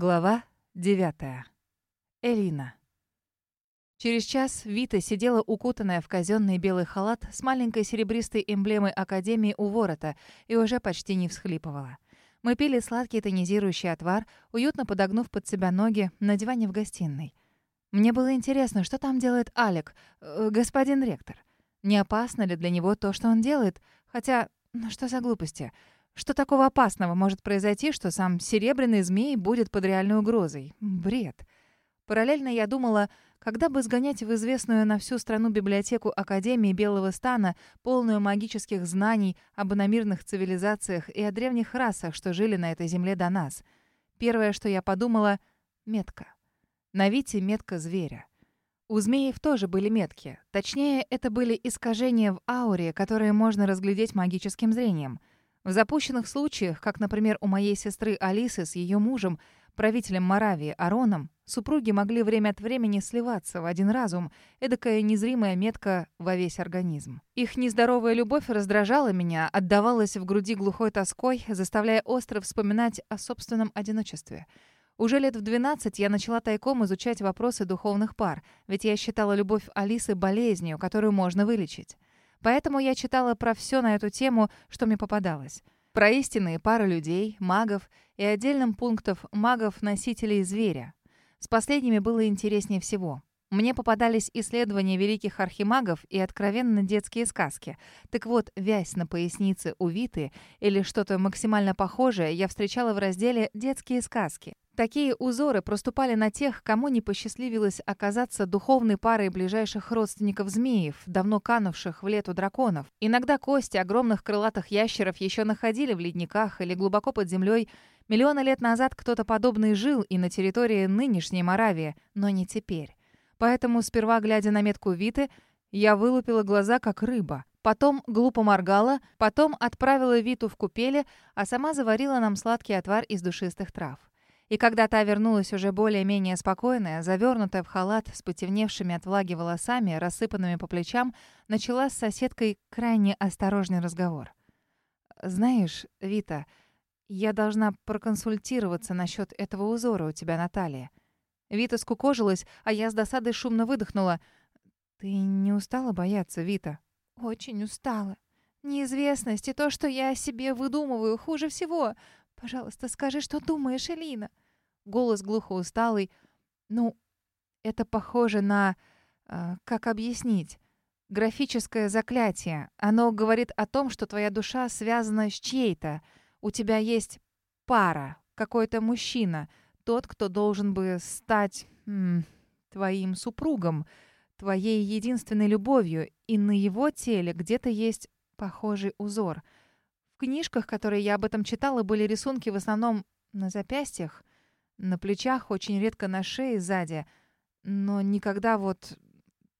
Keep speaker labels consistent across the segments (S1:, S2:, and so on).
S1: Глава 9. Элина. Через час Вита сидела укутанная в казенный белый халат с маленькой серебристой эмблемой Академии у ворота и уже почти не всхлипывала. Мы пили сладкий тонизирующий отвар, уютно подогнув под себя ноги на диване в гостиной. Мне было интересно, что там делает Алек, э, господин ректор. Не опасно ли для него то, что он делает? Хотя, ну что за глупости? Что такого опасного может произойти, что сам серебряный змей будет под реальной угрозой? Бред. Параллельно я думала, когда бы сгонять в известную на всю страну библиотеку Академии Белого Стана, полную магических знаний об иномирных цивилизациях и о древних расах, что жили на этой земле до нас. Первое, что я подумала — метка. На Вите метка зверя. У змеев тоже были метки. Точнее, это были искажения в ауре, которые можно разглядеть магическим зрением — в запущенных случаях, как, например, у моей сестры Алисы с ее мужем, правителем Моравии Ароном, супруги могли время от времени сливаться в один разум, эдакая незримая метка во весь организм. Их нездоровая любовь раздражала меня, отдавалась в груди глухой тоской, заставляя остро вспоминать о собственном одиночестве. Уже лет в 12 я начала тайком изучать вопросы духовных пар, ведь я считала любовь Алисы болезнью, которую можно вылечить. Поэтому я читала про все на эту тему, что мне попадалось. Про истинные пары людей, магов и отдельным пунктов магов-носителей зверя. С последними было интереснее всего. Мне попадались исследования великих архимагов и откровенно детские сказки. Так вот, вязь на пояснице у Виты или что-то максимально похожее я встречала в разделе «Детские сказки». Такие узоры проступали на тех, кому не посчастливилось оказаться духовной парой ближайших родственников змеев, давно канувших в лету драконов. Иногда кости огромных крылатых ящеров еще находили в ледниках или глубоко под землей. Миллионы лет назад кто-то подобный жил и на территории нынешней Моравии, но не теперь. Поэтому, сперва глядя на метку Виты, я вылупила глаза, как рыба. Потом глупо моргала, потом отправила Виту в купели, а сама заварила нам сладкий отвар из душистых трав. И когда та вернулась уже более-менее спокойная, завернутая в халат с потемневшими от влаги волосами, рассыпанными по плечам, начала с соседкой крайне осторожный разговор. «Знаешь, Вита, я должна проконсультироваться насчет этого узора у тебя на талии». Вита скукожилась, а я с досадой шумно выдохнула. «Ты не устала бояться, Вита?»
S2: «Очень устала. Неизвестность и то, что я о себе выдумываю, хуже всего. «Пожалуйста, скажи, что думаешь, Элина?»
S1: Голос глухо усталый. «Ну, это похоже на... Э, как объяснить? Графическое заклятие. Оно говорит о том, что твоя душа связана с чьей-то. У тебя есть пара, какой-то мужчина, тот, кто должен бы стать м, твоим супругом, твоей единственной любовью, и на его теле где-то есть похожий узор — книжках, которые я об этом читала, были рисунки в основном на запястьях, на плечах, очень редко на шее сзади, но никогда вот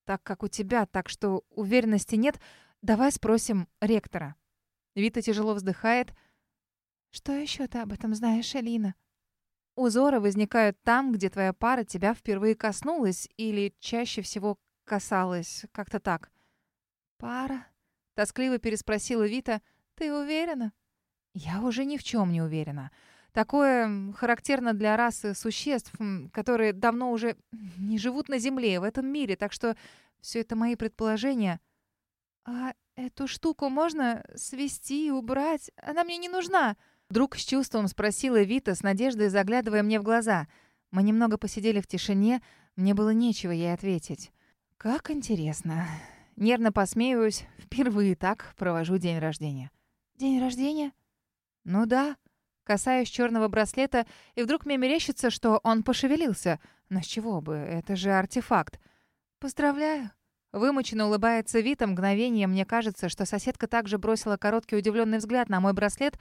S1: так, как у тебя, так что уверенности нет. Давай спросим ректора. Вита тяжело вздыхает.
S2: Что еще ты об этом знаешь, Алина?
S1: Узоры возникают там, где твоя пара тебя впервые коснулась или чаще всего касалась, как-то так.
S2: Пара?
S1: Тоскливо переспросила Вита — «Ты уверена?» «Я уже ни в чем не уверена. Такое характерно для расы существ, которые давно уже не живут на Земле, в этом мире, так что все это мои предположения».
S2: «А эту штуку можно свести и убрать? Она мне не нужна!»
S1: Вдруг с чувством спросила Вита, с надеждой заглядывая мне в глаза. Мы немного посидели в тишине, мне было нечего ей ответить. «Как интересно!» Нервно посмеиваюсь, впервые так провожу день рождения.
S2: «День рождения?»
S1: «Ну да». Касаюсь черного браслета, и вдруг мне мерещится, что он пошевелился. Но с чего бы? Это же артефакт.
S2: «Поздравляю».
S1: Вымученно улыбается Вита мгновение. Мне кажется, что соседка также бросила короткий удивленный взгляд на мой браслет.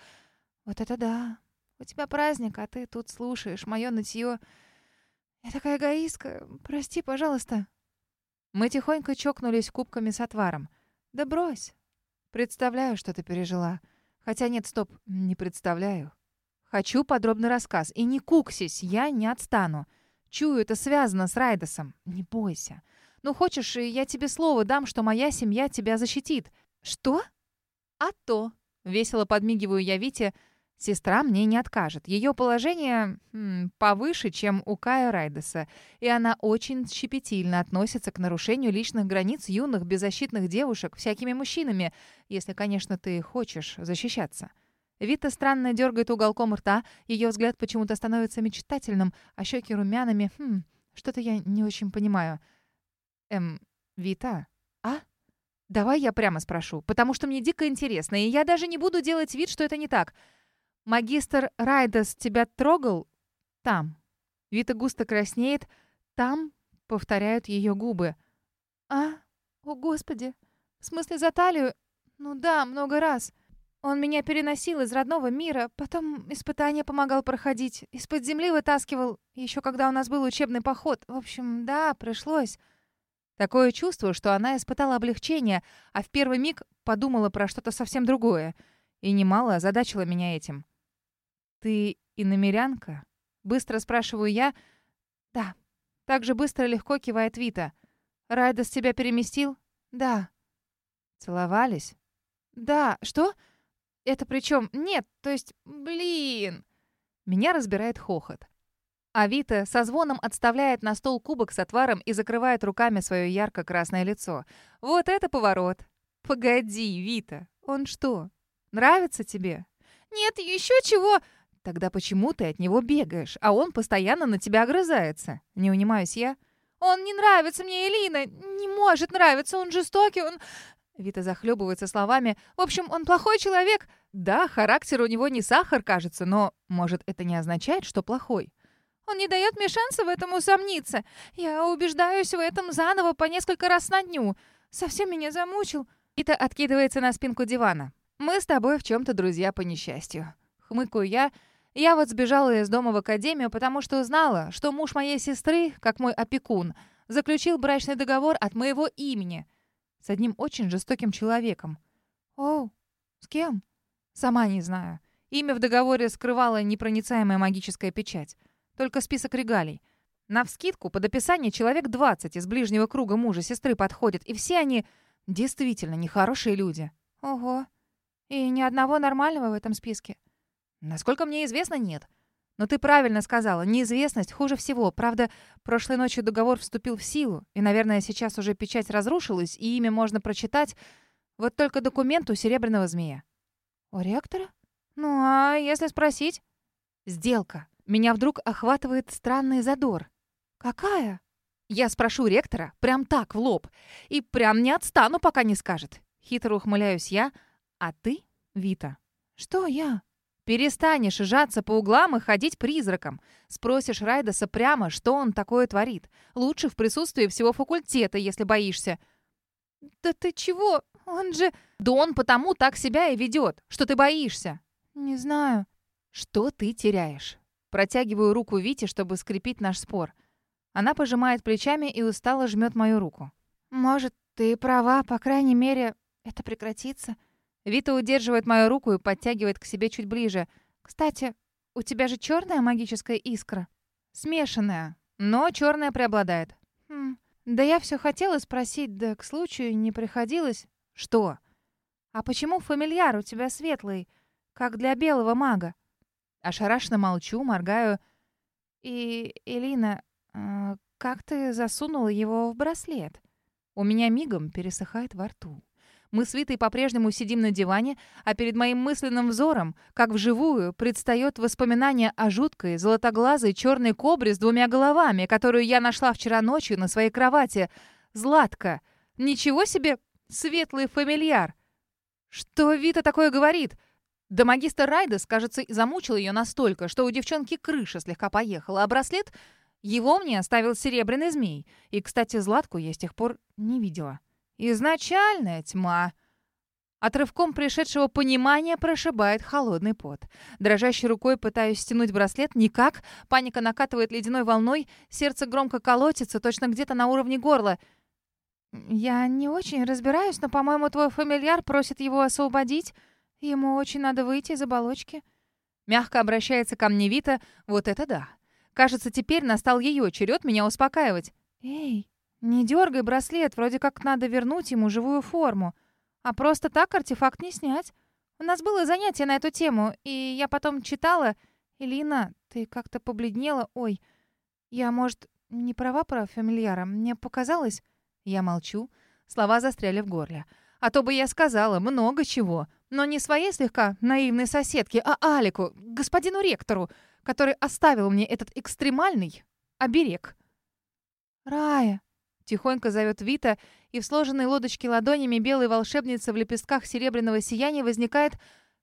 S1: «Вот это да! У тебя праздник, а ты тут слушаешь мое нытье. Я такая эгоистка. Прости, пожалуйста». Мы тихонько чокнулись кубками с отваром. «Да брось. Представляю, что ты пережила. Хотя нет, стоп, не представляю. Хочу подробный рассказ. И не куксись, я не отстану. Чую, это связано с Райдосом. Не бойся. Ну, хочешь, я тебе слово дам, что моя семья тебя защитит.
S2: Что?
S1: А то. Весело подмигиваю я Вите. Сестра мне не откажет. Ее положение м, повыше, чем у Кая Райдеса, и она очень щепетильно относится к нарушению личных границ юных беззащитных девушек всякими мужчинами, если, конечно, ты хочешь защищаться. Вита странно дергает уголком рта, ее взгляд почему-то становится мечтательным, а щеки румяными. Хм, что-то я не очень понимаю. Эм, Вита, а? Давай я прямо спрошу, потому что мне дико интересно, и я даже не буду делать вид, что это не так. Магистр Райдас тебя трогал? Там. Вита густо краснеет. Там повторяют ее губы.
S2: А? О, Господи. В смысле, за талию? Ну да, много раз. Он меня переносил из родного мира, потом испытания помогал проходить, из-под земли вытаскивал, еще когда у нас был учебный поход. В общем, да, пришлось.
S1: Такое чувство, что она испытала облегчение, а в первый миг подумала про что-то совсем другое. И немало озадачила меня этим. «Ты иномерянка?» Быстро спрашиваю я.
S2: «Да».
S1: Так же быстро и легко кивает Вита. «Райдас тебя переместил?»
S2: «Да».
S1: «Целовались?»
S2: «Да». «Что?» «Это при чем? Нет, то есть... Блин!»
S1: Меня разбирает хохот. А Вита со звоном отставляет на стол кубок с отваром и закрывает руками свое ярко-красное лицо. «Вот это поворот!» «Погоди, Вита, он что, нравится тебе?»
S2: «Нет, еще чего!»
S1: Тогда почему ты от него бегаешь, а он постоянно на тебя огрызается? Не унимаюсь я.
S2: Он не нравится мне, Элина. Не может нравиться, он жестокий, он...
S1: Вита захлебывается словами.
S2: В общем, он плохой человек.
S1: Да, характер у него не сахар, кажется, но, может, это не означает, что плохой?
S2: Он не дает мне шанса в этом усомниться. Я убеждаюсь в этом заново по несколько раз на дню. Совсем меня замучил.
S1: Вита откидывается на спинку дивана. Мы с тобой в чем-то друзья по несчастью. Хмыкаю я. Я вот сбежала из дома в академию, потому что узнала, что муж моей сестры, как мой опекун, заключил брачный договор от моего имени с одним очень жестоким человеком.
S2: О, с кем?
S1: Сама не знаю. Имя в договоре скрывала непроницаемая магическая печать. Только список регалий. Навскидку, под описание человек 20 из ближнего круга мужа сестры подходят, и все они действительно нехорошие люди.
S2: Ого. И ни одного нормального в этом списке.
S1: Насколько мне известно, нет. Но ты правильно сказала, неизвестность хуже всего. Правда, прошлой ночью договор вступил в силу, и, наверное, сейчас уже печать разрушилась, и имя можно прочитать. Вот только документ у Серебряного Змея.
S2: У ректора? Ну, а если спросить?
S1: Сделка. Меня вдруг охватывает странный задор.
S2: Какая?
S1: Я спрошу ректора прям так, в лоб. И прям не отстану, пока не скажет. Хитро ухмыляюсь я. А ты, Вита?
S2: Что я?
S1: Перестанешь сжаться по углам и ходить призраком. Спросишь Райдаса прямо, что он такое творит. Лучше в присутствии всего факультета, если боишься.
S2: «Да ты чего? Он же...»
S1: «Да он потому так себя и ведет, что ты боишься».
S2: «Не знаю».
S1: «Что ты теряешь?» Протягиваю руку Вите, чтобы скрепить наш спор. Она пожимает плечами и устало жмет мою руку.
S2: «Может, ты права, по крайней мере, это прекратится».
S1: Вита удерживает мою руку и подтягивает к себе чуть ближе. «Кстати, у тебя же черная магическая искра?» «Смешанная, но черная преобладает».
S2: «Хм, да я все хотела спросить, да к случаю не приходилось».
S1: «Что?»
S2: «А почему фамильяр у тебя светлый, как для белого мага?»
S1: Ошарашенно молчу, моргаю.
S2: «И, Элина, э, как ты засунула его в браслет?»
S1: У меня мигом пересыхает во рту. Мы с Витой по-прежнему сидим на диване, а перед моим мысленным взором, как вживую, предстает воспоминание о жуткой, золотоглазой черной кобре с двумя головами, которую я нашла вчера ночью на своей кровати. Златка. Ничего себе светлый фамильяр. Что Вита такое говорит? Да магистр Райдес, кажется, замучил ее настолько, что у девчонки крыша слегка поехала, а браслет... Его мне оставил серебряный змей. И, кстати, Златку я с тех пор не видела. Изначальная тьма. Отрывком пришедшего понимания прошибает холодный пот. Дрожащей рукой пытаюсь стянуть браслет. Никак. Паника накатывает ледяной волной. Сердце громко колотится, точно где-то на уровне горла.
S2: «Я не очень разбираюсь, но, по-моему, твой фамильяр просит его освободить. Ему очень надо выйти из оболочки».
S1: Мягко обращается ко мне Вита. Вот это да. Кажется, теперь настал ее черед меня успокаивать.
S2: «Эй, «Не дергай браслет, вроде как надо вернуть ему живую форму. А просто так артефакт не снять. У нас было занятие на эту тему, и я потом читала... Элина, ты как-то побледнела. Ой, я, может, не права про фамильяра? Мне показалось...»
S1: Я молчу. Слова застряли в горле. А то бы я сказала много чего. Но не своей слегка наивной соседке, а Алику, господину ректору, который оставил мне этот экстремальный оберег.
S2: «Рая!»
S1: — тихонько зовет Вита, и в сложенной лодочке ладонями белой волшебницы в лепестках серебряного сияния возникает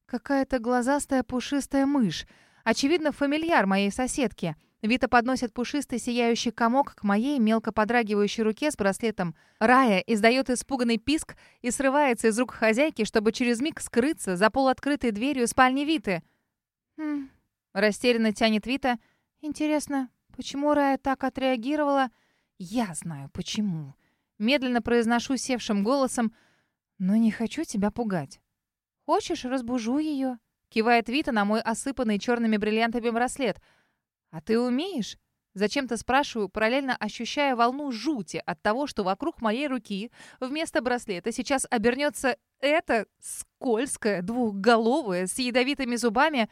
S1: какая-то глазастая пушистая мышь. Очевидно, фамильяр моей соседки. Вита подносит пушистый сияющий комок к моей мелко подрагивающей руке с браслетом. Рая издает испуганный писк и срывается из рук хозяйки, чтобы через миг скрыться за полуоткрытой дверью спальни Виты.
S2: «Хм...»
S1: — растерянно тянет Вита.
S2: «Интересно, почему Рая так отреагировала?»
S1: «Я знаю, почему». Медленно произношу севшим голосом, но не хочу тебя пугать.
S2: «Хочешь, разбужу ее?»
S1: Кивает Вита на мой осыпанный черными бриллиантами браслет — «А ты умеешь?» Зачем-то спрашиваю, параллельно ощущая волну жути от того, что вокруг моей руки вместо браслета сейчас обернется это скользкое, двухголовое, с ядовитыми зубами.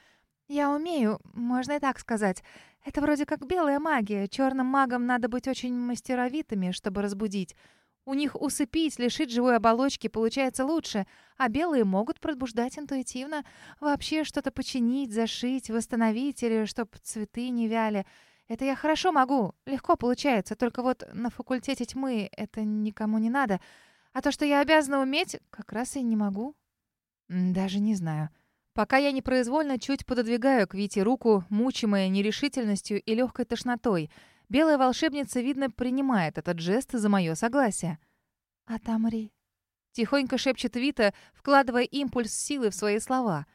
S2: «Я умею, можно и так сказать. Это вроде как белая магия. Черным магам надо быть очень мастеровитыми, чтобы разбудить. У них усыпить, лишить живой оболочки получается лучше, а белые могут пробуждать интуитивно. Вообще что-то починить, зашить, восстановить или чтоб цветы не вяли. Это я хорошо могу, легко получается, только вот на факультете тьмы это никому не надо. А то, что я обязана уметь, как раз и не могу.
S1: Даже не знаю. Пока я непроизвольно чуть пододвигаю к Вите руку, мучимая нерешительностью и легкой тошнотой — Белая волшебница, видно, принимает этот жест за мое согласие.
S2: «Отомри», —
S1: тихонько шепчет Вита, вкладывая импульс силы в свои слова.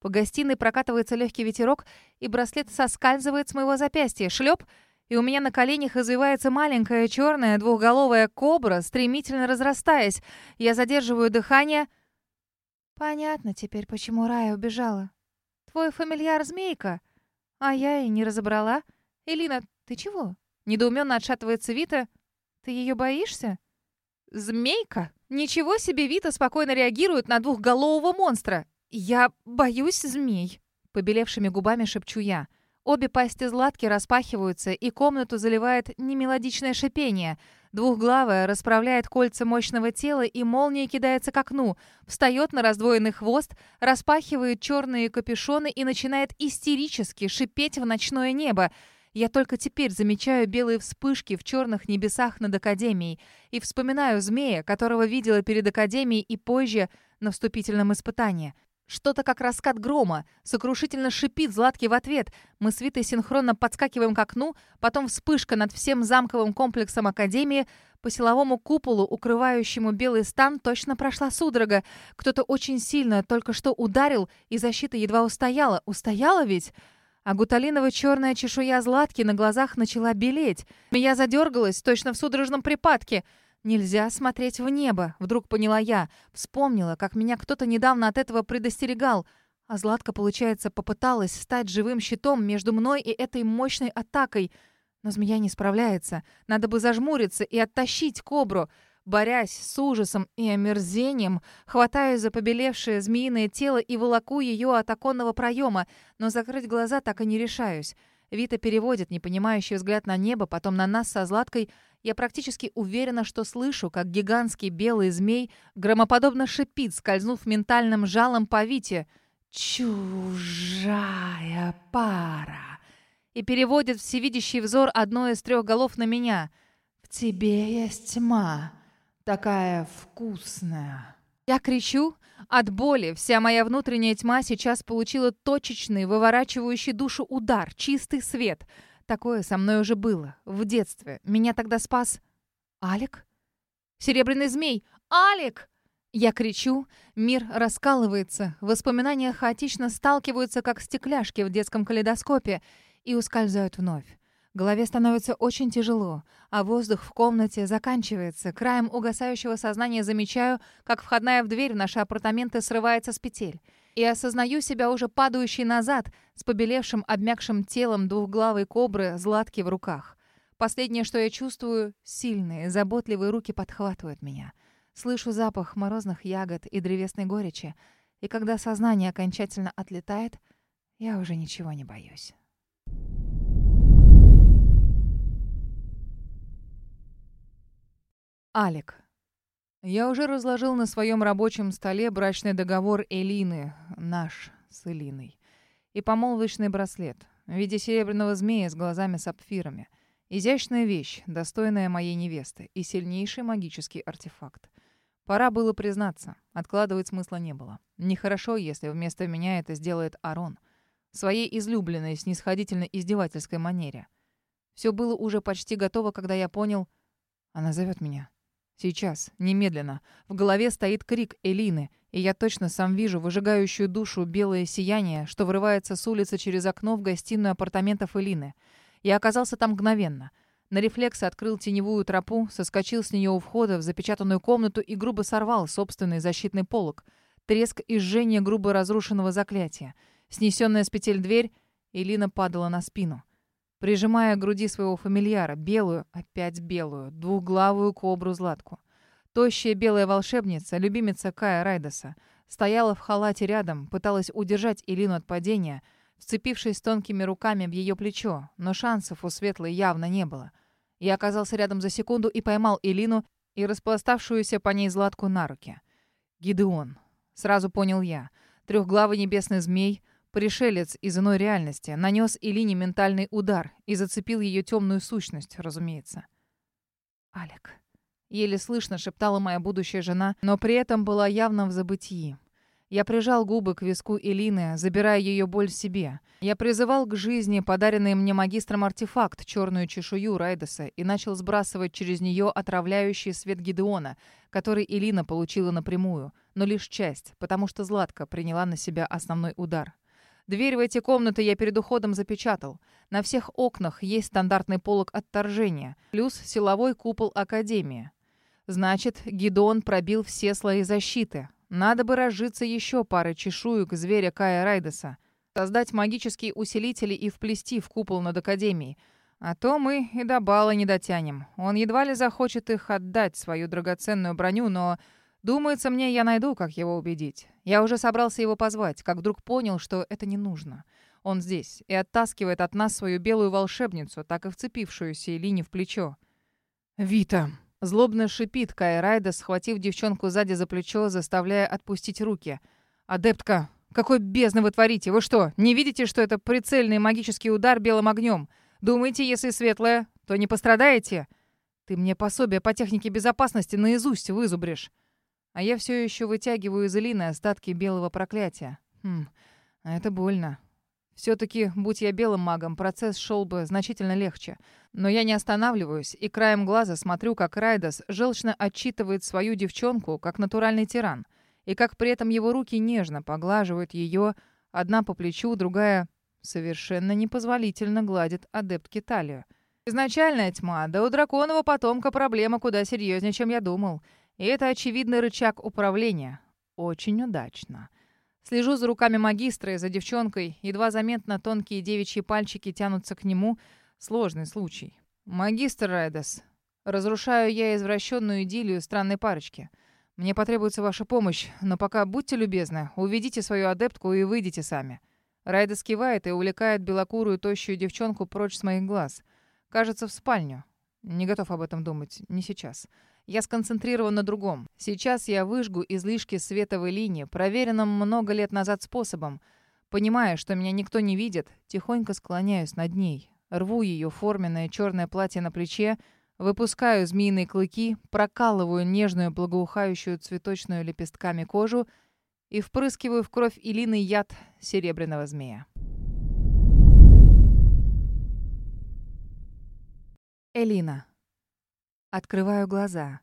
S1: По гостиной прокатывается легкий ветерок, и браслет соскальзывает с моего запястья. Шлеп, и у меня на коленях извивается маленькая черная двухголовая кобра, стремительно разрастаясь. Я задерживаю дыхание.
S2: «Понятно теперь, почему Рая убежала. Твой фамильяр змейка, а я и не разобрала. Элина, «Ты чего?» Недоуменно отшатывается Вита. «Ты ее боишься?»
S1: «Змейка? Ничего себе Вита спокойно реагирует на двухголового монстра! Я боюсь змей!» Побелевшими губами шепчу я. Обе пасти Златки распахиваются, и комнату заливает немелодичное шипение. Двухглавая расправляет кольца мощного тела и молнией кидается к окну, встает на раздвоенный хвост, распахивает черные капюшоны и начинает истерически шипеть в ночное небо. Я только теперь замечаю белые вспышки в черных небесах над Академией и вспоминаю змея, которого видела перед Академией и позже на вступительном испытании. Что-то как раскат грома, сокрушительно шипит Златки в ответ. Мы с Витой синхронно подскакиваем к окну, потом вспышка над всем замковым комплексом Академии. По силовому куполу, укрывающему белый стан, точно прошла судорога. Кто-то очень сильно только что ударил, и защита едва устояла. Устояла ведь? а гуталиново-черная чешуя Златки на глазах начала белеть. Я задергалась, точно в судорожном припадке. «Нельзя смотреть в небо», — вдруг поняла я. Вспомнила, как меня кто-то недавно от этого предостерегал. А Златка, получается, попыталась стать живым щитом между мной и этой мощной атакой. Но змея не справляется. Надо бы зажмуриться и оттащить кобру. Борясь с ужасом и омерзением, хватаю за побелевшее змеиное тело и волоку ее от оконного проема, но закрыть глаза так и не решаюсь. Вита переводит непонимающий взгляд на небо, потом на нас со Златкой. Я практически уверена, что слышу, как гигантский белый змей громоподобно шипит, скользнув ментальным жалом по Вите. «Чужая пара!» И переводит всевидящий взор одной из трех голов на меня. «В тебе есть тьма!» такая вкусная». Я кричу. От боли вся моя внутренняя тьма сейчас получила точечный, выворачивающий душу удар, чистый свет. Такое со мной уже было, в детстве. Меня тогда спас... Алик? Серебряный змей! Алик! Я кричу, мир раскалывается, воспоминания хаотично сталкиваются, как стекляшки в детском калейдоскопе, и ускользают вновь. Голове становится очень тяжело, а воздух в комнате заканчивается. Краем угасающего сознания замечаю, как входная в дверь в наши апартаменты срывается с петель. И осознаю себя уже падающей назад, с побелевшим, обмякшим телом двухглавой кобры Златки в руках. Последнее, что я чувствую, сильные, заботливые руки подхватывают меня. Слышу запах морозных ягод и древесной горечи. И когда сознание окончательно отлетает, я уже ничего не боюсь. Алик. Я уже разложил на своем рабочем столе брачный договор Элины, наш с Элиной, и помолвочный браслет в виде серебряного змея с глазами-сапфирами. Изящная вещь, достойная моей невесты, и сильнейший магический артефакт. Пора было признаться, откладывать смысла не было. Нехорошо, если вместо меня это сделает Арон. В своей излюбленной, снисходительно-издевательской манере. Все было уже почти готово, когда я понял, она зовет меня. Сейчас, немедленно. В голове стоит крик Элины, и я точно сам вижу выжигающую душу белое сияние, что вырывается с улицы через окно в гостиную апартаментов Элины. Я оказался там мгновенно. На рефлексы открыл теневую тропу, соскочил с нее у входа в запечатанную комнату и грубо сорвал собственный защитный полог. Треск и жжение грубо разрушенного заклятия. Снесенная с петель дверь, Элина падала на спину прижимая к груди своего фамильяра, белую, опять белую, двухглавую кобру-златку. Тощая белая волшебница, любимица Кая Райдаса, стояла в халате рядом, пыталась удержать Илину от падения, вцепившись тонкими руками в ее плечо, но шансов у Светлой явно не было. Я оказался рядом за секунду и поймал Илину и распластавшуюся по ней Златку на руки. «Гидеон», — сразу понял я, трехглавый небесный змей — Пришелец из иной реальности нанес Илине ментальный удар и зацепил ее темную сущность, разумеется. «Алек», — еле слышно шептала моя будущая жена, но при этом была явно в забытии. Я прижал губы к виску Элины, забирая ее боль себе. Я призывал к жизни подаренный мне магистром артефакт, черную чешую Райдеса, и начал сбрасывать через нее отравляющий свет Гидеона, который Элина получила напрямую, но лишь часть, потому что Златка приняла на себя основной удар. Дверь в эти комнаты я перед уходом запечатал. На всех окнах есть стандартный полог отторжения, плюс силовой купол Академии. Значит, Гидон пробил все слои защиты. Надо бы разжиться еще парой чешуек зверя Кая Райдеса. Создать магические усилители и вплести в купол над Академией. А то мы и до бала не дотянем. Он едва ли захочет их отдать, свою драгоценную броню, но Думается мне, я найду, как его убедить. Я уже собрался его позвать, как вдруг понял, что это не нужно. Он здесь и оттаскивает от нас свою белую волшебницу, так и вцепившуюся Элине в плечо. «Вита!» Злобно шипит Кай Райда, схватив девчонку сзади за плечо, заставляя отпустить руки. «Адептка, какой бездны вы творите? Вы что, не видите, что это прицельный магический удар белым огнем? Думаете, если светлое, то не пострадаете? Ты мне пособие по технике безопасности наизусть вызубришь». А я все еще вытягиваю из Элины остатки белого проклятия. Хм, а это больно. Все-таки, будь я белым магом, процесс шел бы значительно легче. Но я не останавливаюсь и краем глаза смотрю, как Райдас желчно отчитывает свою девчонку, как натуральный тиран, и как при этом его руки нежно поглаживают ее, одна по плечу, другая совершенно непозволительно гладит адептки талию. Изначальная тьма, да у драконового потомка проблема куда серьезнее, чем я думал. И это очевидный рычаг управления. Очень удачно. Слежу за руками магистра и за девчонкой. Едва заметно тонкие девичьи пальчики тянутся к нему. Сложный случай. «Магистр Райдес, разрушаю я извращенную идиллию странной парочки. Мне потребуется ваша помощь, но пока будьте любезны, уведите свою адептку и выйдите сами». Райдес кивает и увлекает белокурую тощую девчонку прочь с моих глаз. Кажется, в спальню. Не готов об этом думать. Не сейчас. Я сконцентрирован на другом. Сейчас я выжгу излишки световой линии, проверенным много лет назад способом. Понимая, что меня никто не видит, тихонько склоняюсь над ней. Рву ее форменное черное платье на плече, выпускаю змеиные клыки, прокалываю нежную благоухающую цветочную лепестками кожу и впрыскиваю в кровь Илины яд серебряного змея. Элина. Открываю глаза.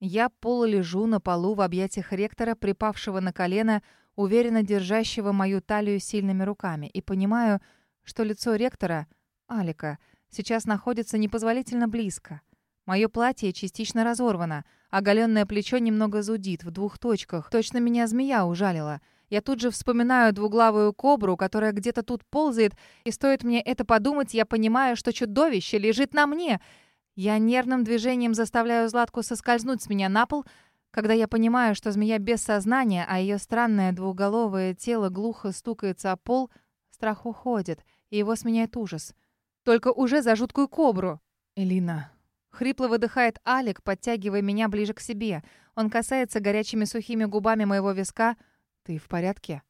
S1: Я полулежу на полу в объятиях ректора, припавшего на колено, уверенно держащего мою талию сильными руками, и понимаю, что лицо ректора, Алика, сейчас находится непозволительно близко. Мое платье частично разорвано, оголенное плечо немного зудит в двух точках. Точно меня змея ужалила. Я тут же вспоминаю двуглавую кобру, которая где-то тут ползает, и стоит мне это подумать, я понимаю, что чудовище лежит на мне — я нервным движением заставляю Златку соскользнуть с меня на пол. Когда я понимаю, что змея без сознания, а ее странное двуголовое тело глухо стукается о пол, страх уходит, и его сменяет ужас. Только уже за жуткую кобру. «Элина». Хрипло выдыхает Алик, подтягивая меня ближе к себе. Он касается горячими сухими губами моего виска. «Ты в порядке?»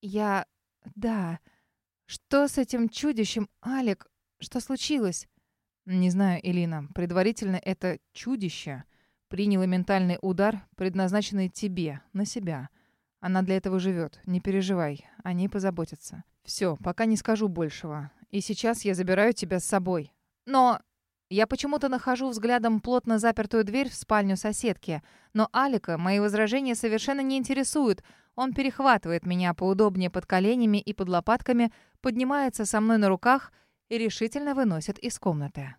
S2: «Я... да...» «Что с этим чудищем, Алик? Что случилось?»
S1: «Не знаю, Элина. Предварительно это чудище приняло ментальный удар, предназначенный тебе, на себя. Она для этого живет. Не переживай. Они позаботятся. Все, пока не скажу большего. И сейчас я забираю тебя с собой. Но я почему-то нахожу взглядом плотно запертую дверь в спальню соседки. Но Алика мои возражения совершенно не интересуют. Он перехватывает меня поудобнее под коленями и под лопатками, поднимается со мной на руках и решительно выносит из комнаты.